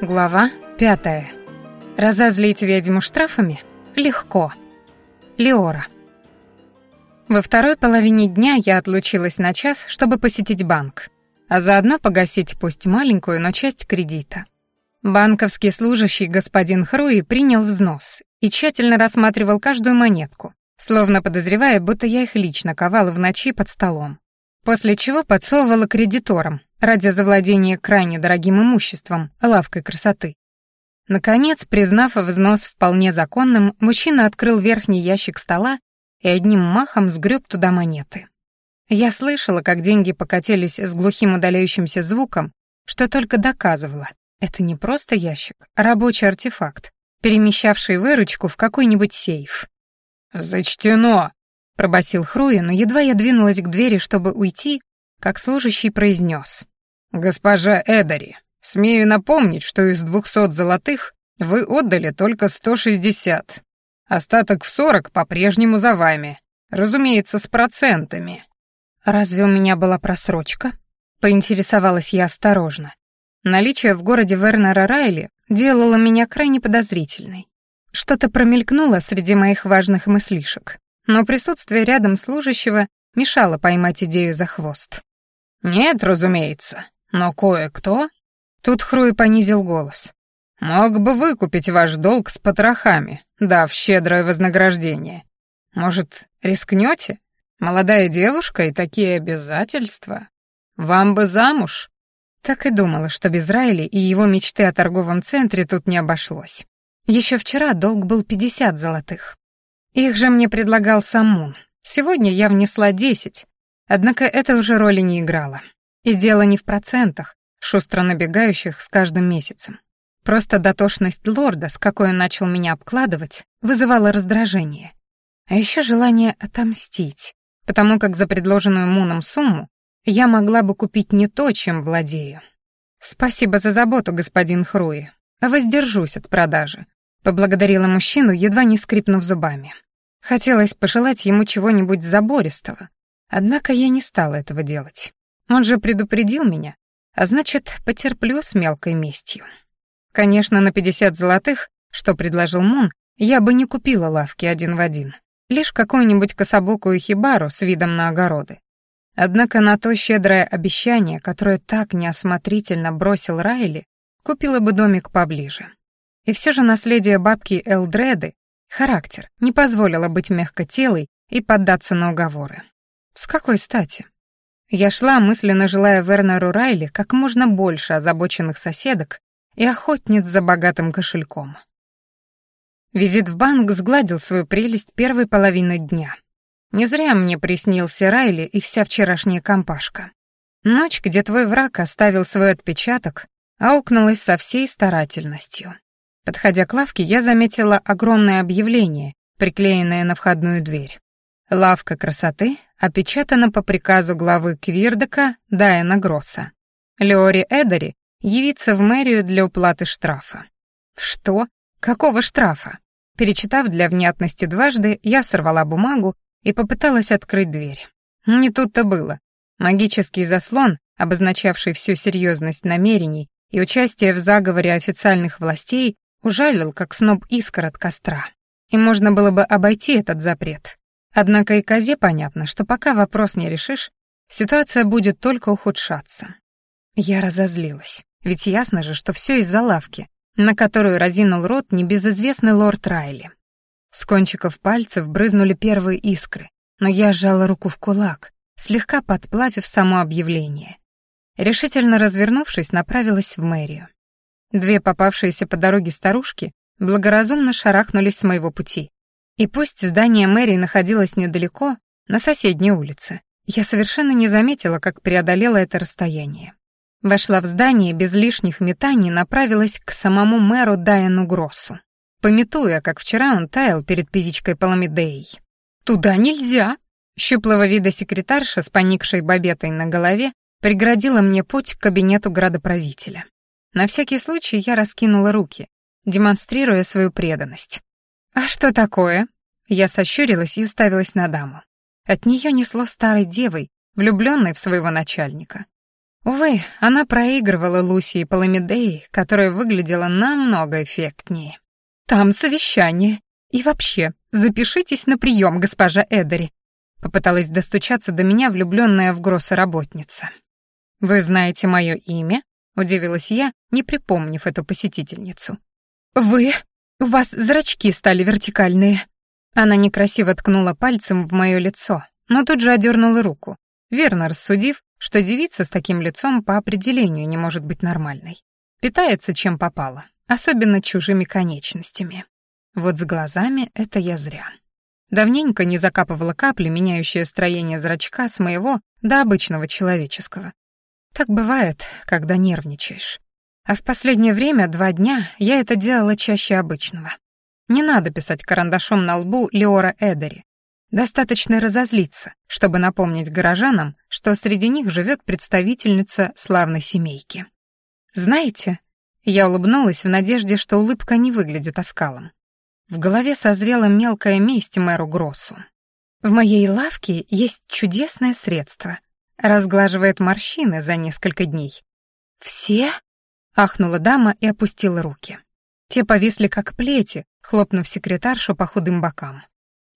Глава пятая. Разозлить ведьму штрафами? Легко. Леора. Во второй половине дня я отлучилась на час, чтобы посетить банк, а заодно погасить пусть маленькую, но часть кредита. Банковский служащий господин Хруи принял взнос и тщательно рассматривал каждую монетку, словно подозревая, будто я их лично ковала в ночи под столом. После чего подсовывала кредиторам, ради завладения крайне дорогим имуществом, лавкой красоты. Наконец, признав взнос вполне законным, мужчина открыл верхний ящик стола и одним махом сгреб туда монеты. Я слышала, как деньги покатились с глухим удаляющимся звуком, что только доказывало, это не просто ящик, а рабочий артефакт, перемещавший выручку в какой-нибудь сейф. «Зачтено!» — пробасил Хруя, но едва я двинулась к двери, чтобы уйти, как служащий произнес. «Госпожа Эдари, смею напомнить, что из двухсот золотых вы отдали только сто шестьдесят. Остаток в сорок по-прежнему за вами. Разумеется, с процентами». «Разве у меня была просрочка?» — поинтересовалась я осторожно. Наличие в городе Вернера Райли делало меня крайне подозрительной. Что-то промелькнуло среди моих важных мыслишек, но присутствие рядом служащего мешало поймать идею за хвост. «Нет, разумеется, но кое-кто...» Тут Хруй понизил голос. «Мог бы выкупить ваш долг с потрохами, дав щедрое вознаграждение. Может, рискнете? Молодая девушка и такие обязательства. Вам бы замуж?» Так и думала, что без Райли и его мечты о торговом центре тут не обошлось. Еще вчера долг был 50 золотых. Их же мне предлагал Самун. Сегодня я внесла 10, Однако это уже роли не играло. И дело не в процентах, шустро набегающих с каждым месяцем. Просто дотошность лорда, с какой он начал меня обкладывать, вызывала раздражение. А еще желание отомстить, потому как за предложенную Муном сумму я могла бы купить не то, чем владею. «Спасибо за заботу, господин Хруи. Воздержусь от продажи», — поблагодарила мужчину, едва не скрипнув зубами. Хотелось пожелать ему чего-нибудь забористого, Однако я не стала этого делать. Он же предупредил меня, а значит, потерплю с мелкой местью. Конечно, на 50 золотых, что предложил Мун, я бы не купила лавки один в один, лишь какую-нибудь кособокую хибару с видом на огороды. Однако на то щедрое обещание, которое так неосмотрительно бросил Райли, купила бы домик поближе. И все же наследие бабки Элдреды, характер, не позволило быть мягкотелой и поддаться на уговоры. С какой стати? Я шла, мысленно желая Вернеру Райли как можно больше озабоченных соседок и охотниц за богатым кошельком. Визит в банк сгладил свою прелесть первой половины дня. Не зря мне приснился Райли и вся вчерашняя компашка. Ночь, где твой враг оставил свой отпечаток, аукнулась со всей старательностью. Подходя к лавке, я заметила огромное объявление, приклеенное на входную дверь. Лавка красоты опечатана по приказу главы Квирдека Дайана Гросса. Леори Эдери явится в мэрию для уплаты штрафа. Что? Какого штрафа? Перечитав для внятности дважды, я сорвала бумагу и попыталась открыть дверь. Не тут-то было. Магический заслон, обозначавший всю серьезность намерений и участие в заговоре официальных властей, ужалил, как сноб искр от костра. И можно было бы обойти этот запрет, Однако и козе понятно, что пока вопрос не решишь, ситуация будет только ухудшаться. Я разозлилась, ведь ясно же, что все из-за лавки, на которую разинул рот небезызвестный лорд Райли. С кончиков пальцев брызнули первые искры, но я сжала руку в кулак, слегка подплавив само объявление. Решительно развернувшись, направилась в мэрию. Две попавшиеся по дороге старушки благоразумно шарахнулись с моего пути. И пусть здание мэрии находилось недалеко, на соседней улице, я совершенно не заметила, как преодолела это расстояние. Вошла в здание без лишних метаний направилась к самому мэру Дайану Гроссу, пометуя, как вчера он таял перед певичкой Паламидеей. «Туда нельзя!» Щуплого вида секретарша с поникшей бабетой на голове преградила мне путь к кабинету градоправителя. На всякий случай я раскинула руки, демонстрируя свою преданность. «А что такое?» Я сощурилась и уставилась на даму. От нее несло старой девой, влюбленной в своего начальника. Увы, она проигрывала Луси и Паламидеи, которая выглядела намного эффектнее. «Там совещание. И вообще, запишитесь на прием, госпожа Эдери», попыталась достучаться до меня влюбленная в Гросса работница. «Вы знаете мое имя?» — удивилась я, не припомнив эту посетительницу. «Вы? У вас зрачки стали вертикальные». Она некрасиво ткнула пальцем в мое лицо, но тут же одернула руку, верно рассудив, что девица с таким лицом по определению не может быть нормальной. Питается чем попало, особенно чужими конечностями. Вот с глазами это я зря. Давненько не закапывала капли, меняющие строение зрачка с моего до обычного человеческого. Так бывает, когда нервничаешь. А в последнее время, два дня, я это делала чаще обычного. Не надо писать карандашом на лбу Леора Эдери. Достаточно разозлиться, чтобы напомнить горожанам, что среди них живет представительница славной семейки. Знаете, я улыбнулась в надежде, что улыбка не выглядит оскалом. В голове созрела мелкая месть мэру Гроссу. В моей лавке есть чудесное средство. Разглаживает морщины за несколько дней. «Все?» — ахнула дама и опустила руки. Те повисли как плети, хлопнув секретаршу по худым бокам.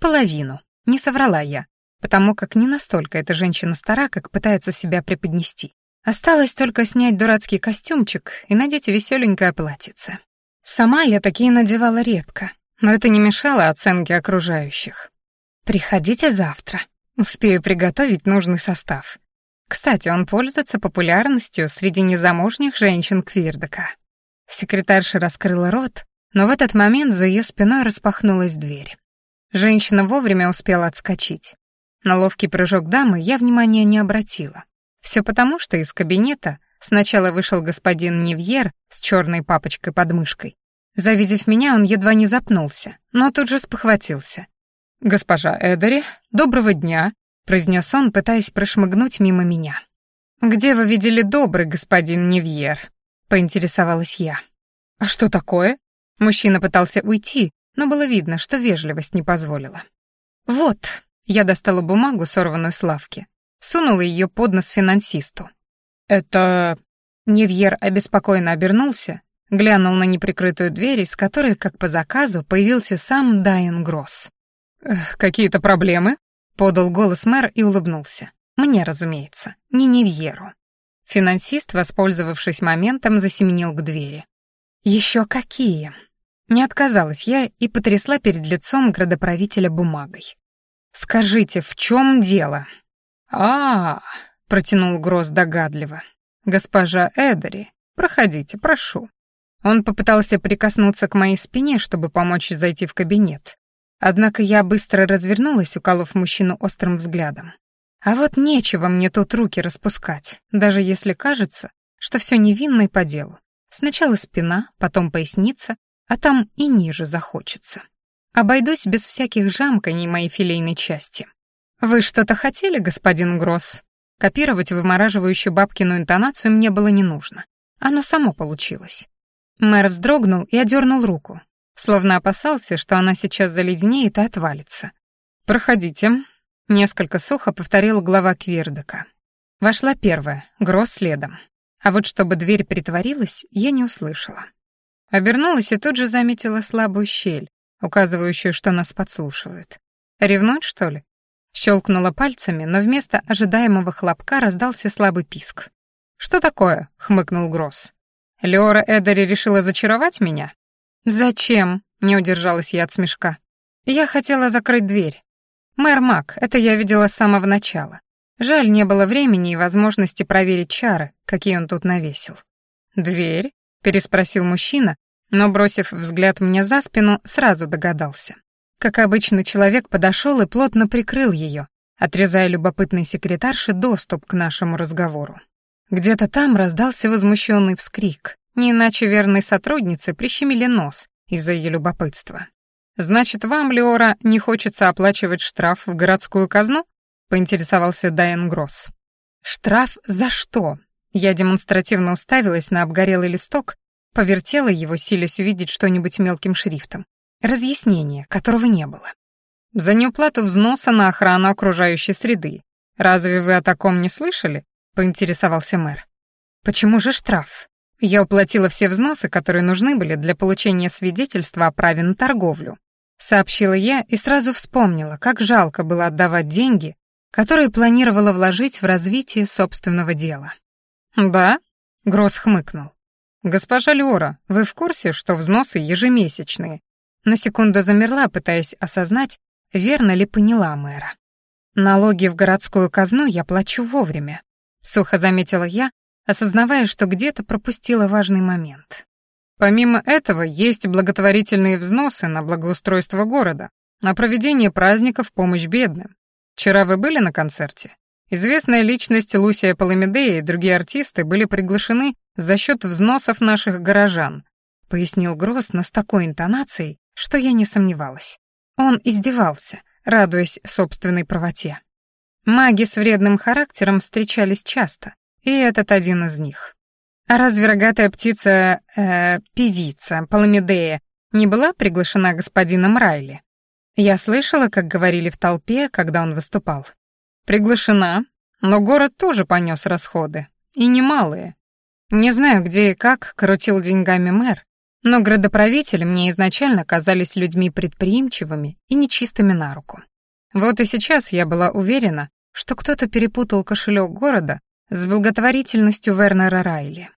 Половину. Не соврала я, потому как не настолько эта женщина стара, как пытается себя преподнести. Осталось только снять дурацкий костюмчик и надеть веселенькое платьице. Сама я такие надевала редко, но это не мешало оценке окружающих. «Приходите завтра. Успею приготовить нужный состав. Кстати, он пользуется популярностью среди незамужних женщин Квирдека». Секретарша раскрыла рот, но в этот момент за ее спиной распахнулась дверь. Женщина вовремя успела отскочить. На ловкий прыжок дамы я внимания не обратила. Все потому, что из кабинета сначала вышел господин Невьер с черной папочкой под мышкой. Завидев меня, он едва не запнулся, но тут же спохватился. «Госпожа Эдери, доброго дня», — произнес он, пытаясь прошмыгнуть мимо меня. «Где вы видели добрый господин Невьер?» — поинтересовалась я. «А что такое?» Мужчина пытался уйти, но было видно, что вежливость не позволила. «Вот», — я достала бумагу, сорванную с лавки, сунула ее под нос финансисту. «Это...» Невьер обеспокоенно обернулся, глянул на неприкрытую дверь, из которой, как по заказу, появился сам Дайен Гросс. «Какие-то проблемы?» — подал голос мэр и улыбнулся. «Мне, разумеется, не Невьеру». Финансист, воспользовавшись моментом, засеменил к двери. «Еще какие?» Не отказалась я и потрясла перед лицом градоправителя бумагой. «Скажите, в чем дело?» а, -а, -а протянул Гросс догадливо. «Госпожа Эдери, проходите, прошу». Он попытался прикоснуться к моей спине, чтобы помочь зайти в кабинет. Однако я быстро развернулась, уколов мужчину острым взглядом. А вот нечего мне тут руки распускать, даже если кажется, что все невинно и по делу. Сначала спина, потом поясница, а там и ниже захочется. Обойдусь без всяких жамканий моей филейной части. «Вы что-то хотели, господин Гросс?» Копировать вымораживающую бабкину интонацию мне было не нужно. Оно само получилось. Мэр вздрогнул и одернул руку, словно опасался, что она сейчас заледенеет и отвалится. «Проходите», — несколько сухо повторил глава Квирдека. Вошла первая, Гросс следом. А вот чтобы дверь притворилась, я не услышала. Обернулась и тут же заметила слабую щель, указывающую, что нас подслушивают. Ревнуть, что ли? Щелкнула пальцами, но вместо ожидаемого хлопка раздался слабый писк. «Что такое?» — хмыкнул Гросс. «Леора Эдери решила зачаровать меня?» «Зачем?» — не удержалась я от смешка. «Я хотела закрыть дверь. Мэр Мак, это я видела с самого начала. Жаль, не было времени и возможности проверить чары, какие он тут навесил». «Дверь?» переспросил мужчина, но, бросив взгляд мне за спину, сразу догадался. Как обычно, человек подошел и плотно прикрыл ее, отрезая любопытной секретарше доступ к нашему разговору. Где-то там раздался возмущенный вскрик, не иначе верной сотруднице прищемили нос из-за ее любопытства. «Значит, вам, Леора, не хочется оплачивать штраф в городскую казну?» — поинтересовался Дайан Гросс. «Штраф за что?» Я демонстративно уставилась на обгорелый листок, повертела его, силясь увидеть что-нибудь мелким шрифтом. Разъяснение, которого не было. «За неуплату взноса на охрану окружающей среды. Разве вы о таком не слышали?» — поинтересовался мэр. Почему же штраф? Я уплатила все взносы, которые нужны были для получения свидетельства о праве на торговлю. Сообщила я и сразу вспомнила, как жалко было отдавать деньги, которые планировала вложить в развитие собственного дела. «Да?» — Гросс хмыкнул. «Госпожа Леора, вы в курсе, что взносы ежемесячные?» На секунду замерла, пытаясь осознать, верно ли поняла мэра. «Налоги в городскую казну я плачу вовремя», — сухо заметила я, осознавая, что где-то пропустила важный момент. Помимо этого, есть благотворительные взносы на благоустройство города, на проведение праздников помощь бедным. Вчера вы были на концерте? Известная личность Лусия Паламидея и другие артисты были приглашены за счет взносов наших горожан, пояснил Гросс, но с такой интонацией, что я не сомневалась. Он издевался, радуясь собственной правоте. Маги с вредным характером встречались часто, и этот один из них. А разве рогатая птица, э, певица Паламидея не была приглашена господином Райли? Я слышала, как говорили в толпе, когда он выступал. Приглашена, но город тоже понес расходы, и немалые. Не знаю, где и как крутил деньгами мэр, но градоправители мне изначально казались людьми предприимчивыми и нечистыми на руку. Вот и сейчас я была уверена, что кто-то перепутал кошелек города с благотворительностью Вернера Райли.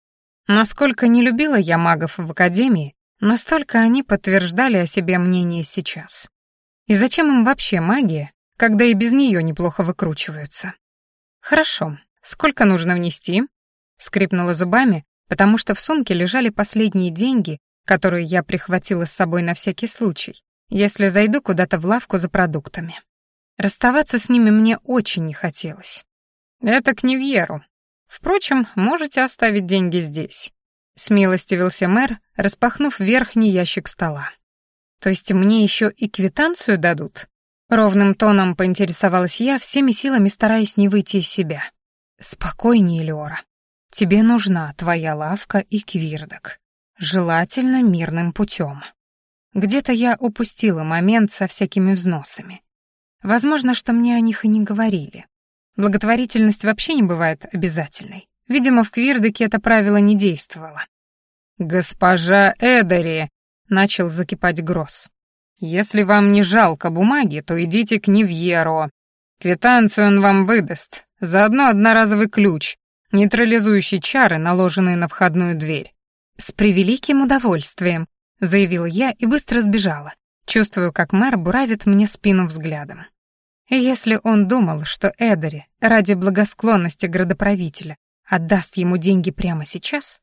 Насколько не любила я магов в академии, настолько они подтверждали о себе мнение сейчас. И зачем им вообще магия, когда и без нее неплохо выкручиваются? Хорошо, сколько нужно внести? Скрипнула зубами, потому что в сумке лежали последние деньги, которые я прихватила с собой на всякий случай, если зайду куда-то в лавку за продуктами. Расставаться с ними мне очень не хотелось. «Это к Невьеру. Впрочем, можете оставить деньги здесь», — смилостивился мэр, распахнув верхний ящик стола. «То есть мне еще и квитанцию дадут?» Ровным тоном поинтересовалась я, всеми силами стараясь не выйти из себя. «Спокойнее, Леора. Тебе нужна твоя лавка и квирдок. Желательно мирным путем. Где-то я упустила момент со всякими взносами. Возможно, что мне о них и не говорили. Благотворительность вообще не бывает обязательной. Видимо, в Квирдеке это правило не действовало. «Госпожа Эдери!» — начал закипать Гросс. «Если вам не жалко бумаги, то идите к Невьеро. Квитанцию он вам выдаст, заодно одноразовый ключ, нейтрализующий чары, наложенные на входную дверь». «С превеликим удовольствием», — заявила я и быстро сбежала. Чувствую, как мэр буравит мне спину взглядом. Если он думал, что Эдери ради благосклонности градоправителя отдаст ему деньги прямо сейчас,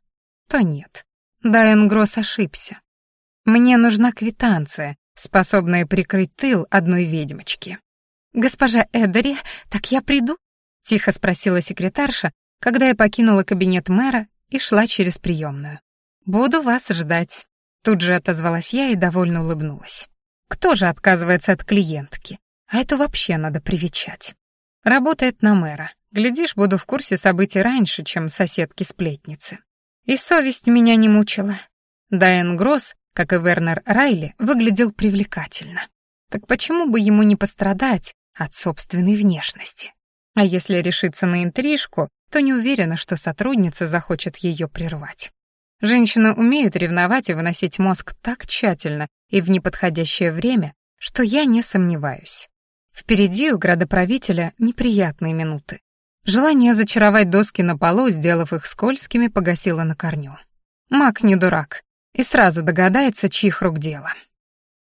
то нет. Дайан Гросс ошибся. Мне нужна квитанция, способная прикрыть тыл одной ведьмочки. «Госпожа Эдери, так я приду?» — тихо спросила секретарша, когда я покинула кабинет мэра и шла через приемную. «Буду вас ждать», — тут же отозвалась я и довольно улыбнулась. «Кто же отказывается от клиентки? А это вообще надо привечать. Работает на мэра. Глядишь, буду в курсе событий раньше, чем соседки-сплетницы. И совесть меня не мучила. Дайан Гросс, как и Вернер Райли, выглядел привлекательно. Так почему бы ему не пострадать от собственной внешности? А если решиться на интрижку, то не уверена, что сотрудница захочет ее прервать. Женщины умеют ревновать и выносить мозг так тщательно и в неподходящее время, что я не сомневаюсь. Впереди у градоправителя неприятные минуты. Желание зачаровать доски на полу, сделав их скользкими, погасило на корню. Маг не дурак и сразу догадается, чьих рук дело.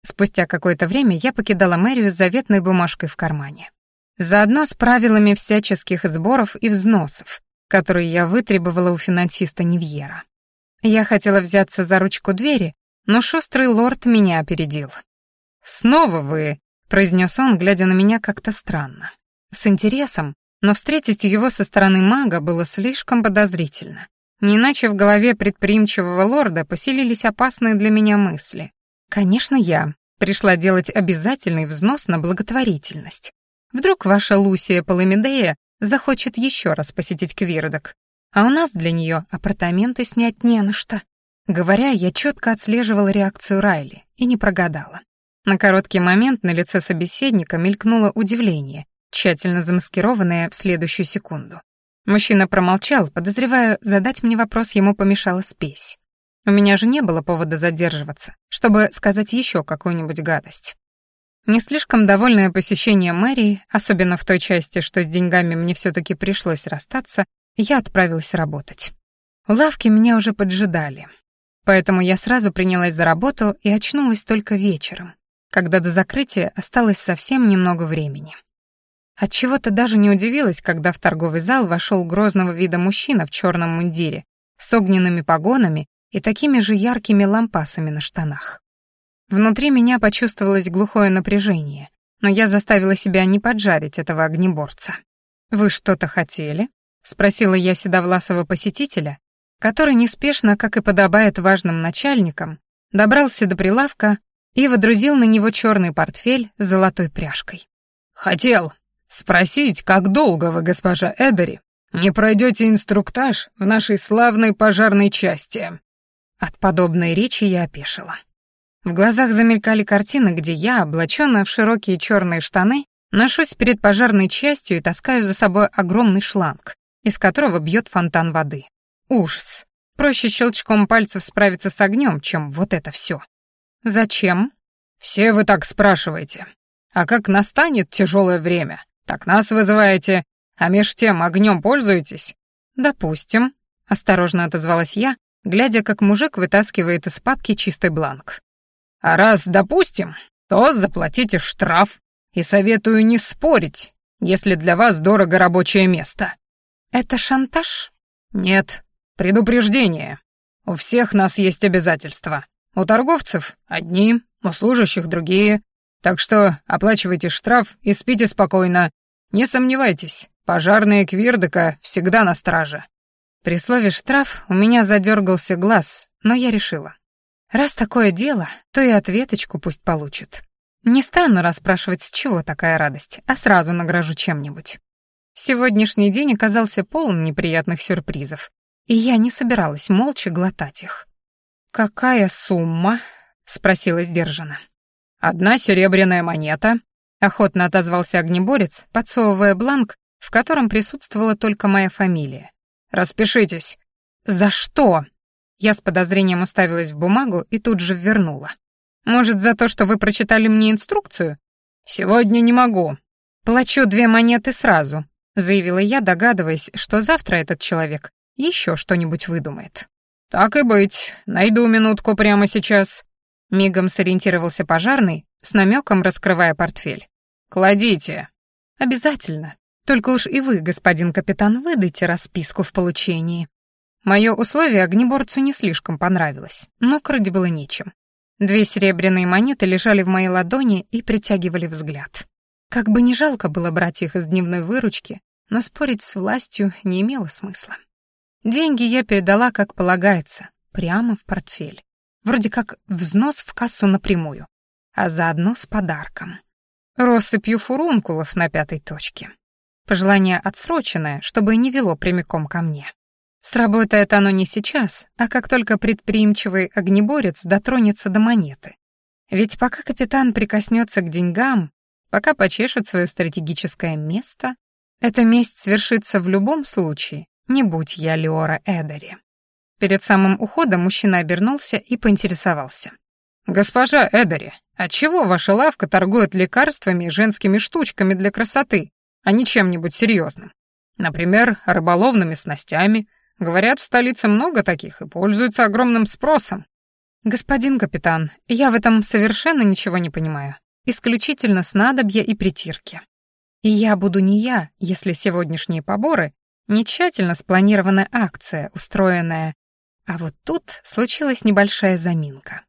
Спустя какое-то время я покидала мэрию с заветной бумажкой в кармане. Заодно с правилами всяческих сборов и взносов, которые я вытребовала у финансиста Невьера. Я хотела взяться за ручку двери, но шустрый лорд меня опередил. «Снова вы», произнес он, глядя на меня как-то странно. С интересом, но встретить его со стороны мага было слишком подозрительно. Не иначе в голове предприимчивого лорда поселились опасные для меня мысли. Конечно, я пришла делать обязательный взнос на благотворительность. Вдруг ваша Лусия Паламидея захочет еще раз посетить Квирдок, а у нас для нее апартаменты снять не на что. Говоря, я четко отслеживала реакцию Райли и не прогадала. На короткий момент на лице собеседника мелькнуло удивление, тщательно замаскированное в следующую секунду. Мужчина промолчал, подозревая, задать мне вопрос ему помешала спесь. У меня же не было повода задерживаться, чтобы сказать еще какую-нибудь гадость. Не слишком довольное посещение мэрии, особенно в той части, что с деньгами мне все таки пришлось расстаться, я отправилась работать. У лавки меня уже поджидали. Поэтому я сразу принялась за работу и очнулась только вечером, когда до закрытия осталось совсем немного времени. Отчего-то даже не удивилась, когда в торговый зал вошел грозного вида мужчина в черном мундире с огненными погонами и такими же яркими лампасами на штанах. Внутри меня почувствовалось глухое напряжение, но я заставила себя не поджарить этого огнеборца. «Вы что-то хотели?» — спросила я седовласого посетителя, который неспешно, как и подобает важным начальникам, добрался до прилавка и водрузил на него черный портфель с золотой пряжкой. «Хотел», Спросить, как долго вы, госпожа Эдери, не пройдете инструктаж в нашей славной пожарной части?» От подобной речи я опешила. В глазах замелькали картины, где я, облаченная в широкие черные штаны, ношусь перед пожарной частью и таскаю за собой огромный шланг, из которого бьет фонтан воды. Ужас. Проще щелчком пальцев справиться с огнем, чем вот это все. Зачем? Все вы так спрашиваете. А как настанет тяжелое время, так нас вызываете, а меж тем огнем пользуетесь? Допустим, осторожно отозвалась я, глядя, как мужик вытаскивает из папки чистый бланк. А раз допустим, то заплатите штраф. И советую не спорить, если для вас дорого рабочее место. Это шантаж? Нет, предупреждение. У всех нас есть обязательства. У торговцев одни, у служащих другие, так что оплачивайте штраф и спите спокойно. Не сомневайтесь, пожарные Квирдека всегда на страже». При слове «штраф» у меня задергался глаз, но я решила. Раз такое дело, то и ответочку пусть получит. Не стану расспрашивать, с чего такая радость, а сразу награжу чем-нибудь. Сегодняшний день оказался полон неприятных сюрпризов, и я не собиралась молча глотать их. «Какая сумма?» — спросила сдержанно. «Одна серебряная монета», — охотно отозвался огнеборец, подсовывая бланк, в котором присутствовала только моя фамилия. «Распишитесь». «За что?» Я с подозрением уставилась в бумагу и тут же вернула. «Может, за то, что вы прочитали мне инструкцию?» «Сегодня не могу». «Плачу две монеты сразу», — заявила я, догадываясь, что завтра этот человек еще что-нибудь выдумает. «Так и быть, найду минутку прямо сейчас», Мигом сориентировался пожарный, с намеком раскрывая портфель. «Кладите». «Обязательно. Только уж и вы, господин капитан, выдайте расписку в получении». Мое условие огнеборцу не слишком понравилось, но крыть было нечем. Две серебряные монеты лежали в моей ладони и притягивали взгляд. Как бы не жалко было брать их из дневной выручки, но спорить с властью не имело смысла. Деньги я передала, как полагается, прямо в портфель. Вроде как взнос в кассу напрямую, а заодно с подарком. Россыпью фурункулов на пятой точке. Пожелание отсроченное, чтобы не вело прямиком ко мне. Сработает оно не сейчас, а как только предприимчивый огнеборец дотронется до монеты. Ведь пока капитан прикоснется к деньгам, пока почешет свое стратегическое место, эта месть свершится в любом случае, не будь я Леора Эдери. Перед самым уходом мужчина обернулся и поинтересовался. «Госпожа Эдери, отчего ваша лавка торгует лекарствами и женскими штучками для красоты, а не чем-нибудь серьезным? Например, рыболовными снастями. Говорят, в столице много таких и пользуются огромным спросом». «Господин капитан, я в этом совершенно ничего не понимаю. Исключительно снадобья и притирки. И я буду не я, если сегодняшние поборы — не тщательно спланированная акция, устроенная а вот тут случилась небольшая заминка.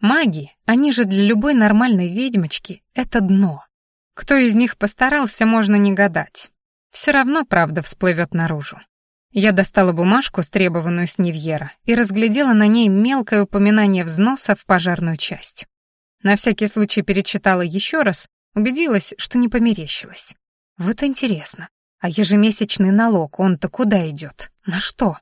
Маги, они же для любой нормальной ведьмочки — это дно. Кто из них постарался, можно не гадать. Все равно правда всплывет наружу. Я достала бумажку, стребованную с Нивьера, и разглядела на ней мелкое упоминание взноса в пожарную часть. На всякий случай перечитала еще раз, убедилась, что не померещилась. Вот интересно, а ежемесячный налог, он-то куда идет? На что?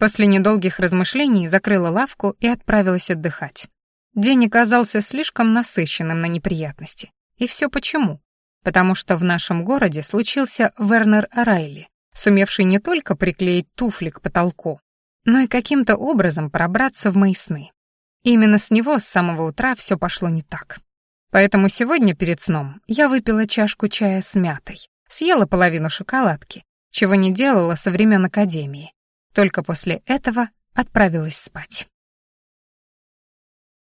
После недолгих размышлений закрыла лавку и отправилась отдыхать. День оказался слишком насыщенным на неприятности. И все почему? Потому что в нашем городе случился Вернер Райли, сумевший не только приклеить туфли к потолку, но и каким-то образом пробраться в мои сны. Именно с него с самого утра все пошло не так. Поэтому сегодня перед сном я выпила чашку чая с мятой, Съела половину шоколадки, чего не делала со времен академии. Только после этого отправилась спать.